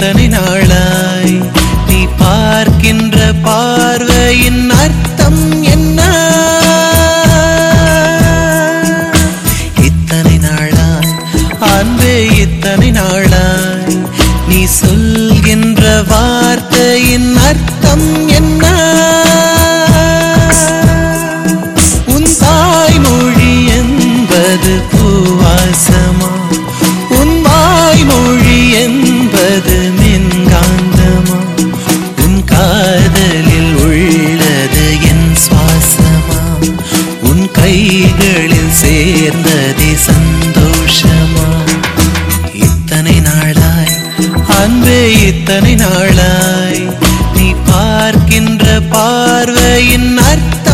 எத்தனை நாளாய் நீ பார்க்கின்ற பார்வையின் அர்த்தம் என்ன? இத்தனை நாளாய் அன்பே இத்தனை நாளாய் நீ சொல்கின்ற வார்த்தையின் அர்த்தம் என்ன கைகளில் சேர்ந்ததே சந்தோஷமா? இத்தனை நாளாய் அன்பே இத்தனை நாளாய் நீ பார்க்கின்ற பார்வையின் அர்த்தம்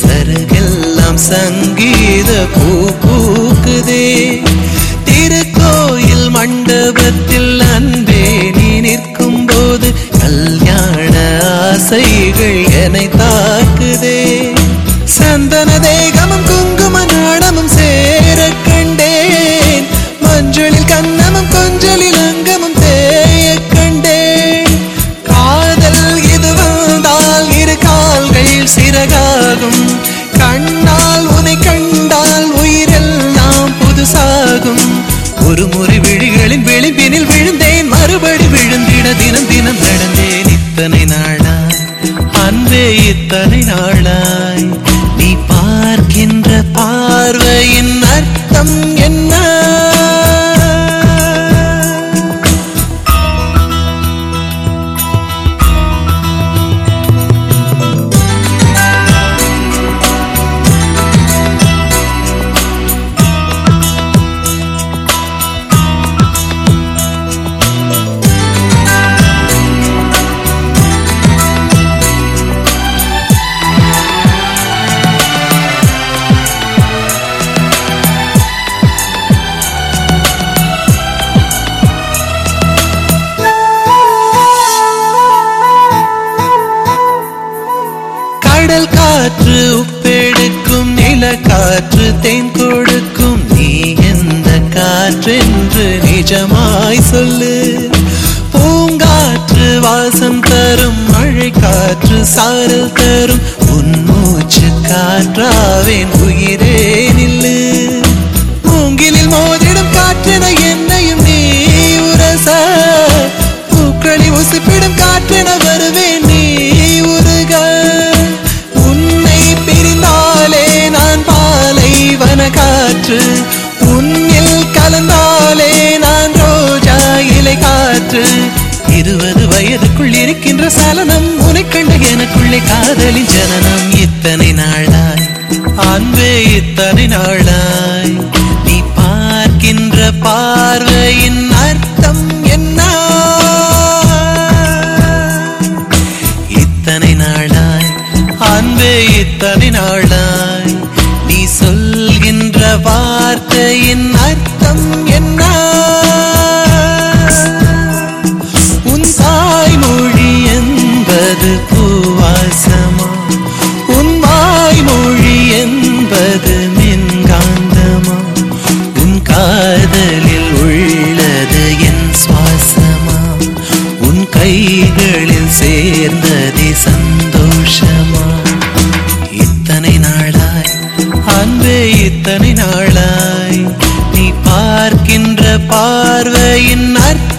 சருகெல்லாம் சங்கீத பூ பூக்குதே. திருக்கோயில் மண்டபத்தில் அன்பே நீ நிற்கும் போது கல்யாண ஆசைகள் என்னை தாக்குதே. சந்தன தேகமும் குங்கும நாணமும் சேர கண்டேன். மஞ்சளில் கண்ணமும் கொஞ்சலில் அங்கமும் தேய கண்டேன். காதல் இது வந்தால் இரு கால்கள் சிறகாகும். விளிம்பினில் மறுபடி விழுந்திட தினம் தினம் நடந்தேன் இத்தனை நாளாய் அன்பே இத்தனை நாளாய். கடல் காற்று உப்பெடுக்கும் நில காற்று தேன் கொடுக்கும். நீ எந்த காற்றென்று நிஜமாய் சொல்லு. பூங்காற்று வாசம் தரும் மழை காற்று சாரல் தரும். உன் மூச்சு காற்றாவேன் உயிர் என்ற சலனம்? உனை கண்ட எனக்குள்ளே காதலின் ஜனனம் இத்தனை நாளாய். அன்பே இத்தனை நாளாய். நீ பார்க்கின்ற பார்வையின் அர்த்தம் என்ன? இத்தனை நாளாய். அன்பே இத்தனை நாளாய். நீ சொல்கின்ற வார்த்தையின் அர்த்தம் எத்தனை நாளாய் நீ பார்க்கின்ற பார்வையின் அர்த்தம்